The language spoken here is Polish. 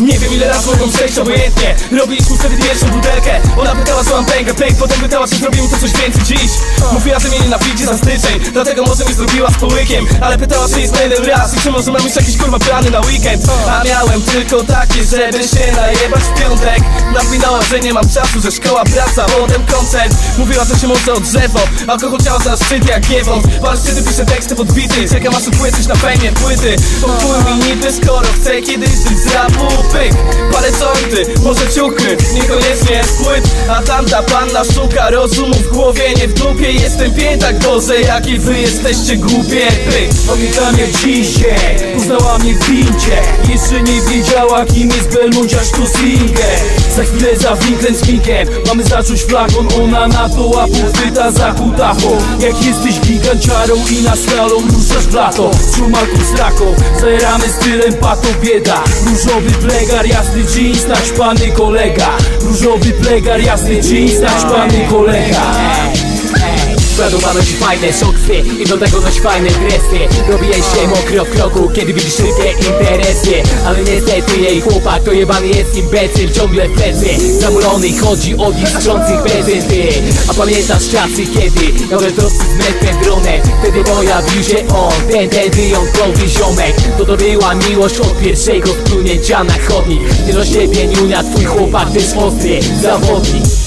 wiem ile razy mogą przejść obojętnie. Robiliśmy wtedy pierwszą butelkę. Ona pytała co mam pękę, pyk Potem pytała czy zrobimy to coś więcej dziś. Mówiła, że mnie nienawidzi za styczeń. Dlatego może nie zrobiła z połykiem. Ale pytała czy jest na jeden raz I czy może mam już jakieś kurwa plany na weekend. A miałem tylko takie, żeby się najebać w piątek. Napinała, że nie mam czasu, że szkoła, praca, potem koncert. Mówiła, że się może o drzewo. Alkohol działa za szczyt jak giewont. Walszczyty pisze teksty podbity Czekam aż upłycesz na fejmie płyty. Popój mi niby skoro kiedyś żyć z rapu Pyk, parę sorty, może ciuchy. Niekoniecznie z płyt A tamta panna szuka rozumu w głowie Nie w dupie. Jestem piętak Boże jakie wy jesteście głupie. Pyk, Pamiętam jak dzisiaj Poznała mnie w wincie Jeszcze nie wiedziała kim jest Belmunciarz tu slinger Za chwilę za winklem z Minkiem Mamy zacząć flakon Ona na to łapu chwyta za kutachą Jak jesteś giganciarą i na slalom ruszasz w lato Z z raką Zajeramy stylem pato bieda. Różowy plegar, jasny jeans Naćpany kolega. Różowy plegar, jasny jeans Naćpany kolega. Zadumano ci fajne sukcesy I do tego dość fajne dresy. Robię się mokro w kroku, kiedy widzisz szybkie interesy Ale niestety jej chłopak to jebany jest imbecyl Ciągle w plecy. Zamulony chodzi od nich strzących prezenty A pamiętasz czasy kiedy trosy z metrem dronem Wtedy pojawił się on, ten, ten wyjątkowy ziomek. To to była miłość od pierwszego splunięcia na chodnik. Nie do siebie niunia, twój chłopak też ostry zawodnik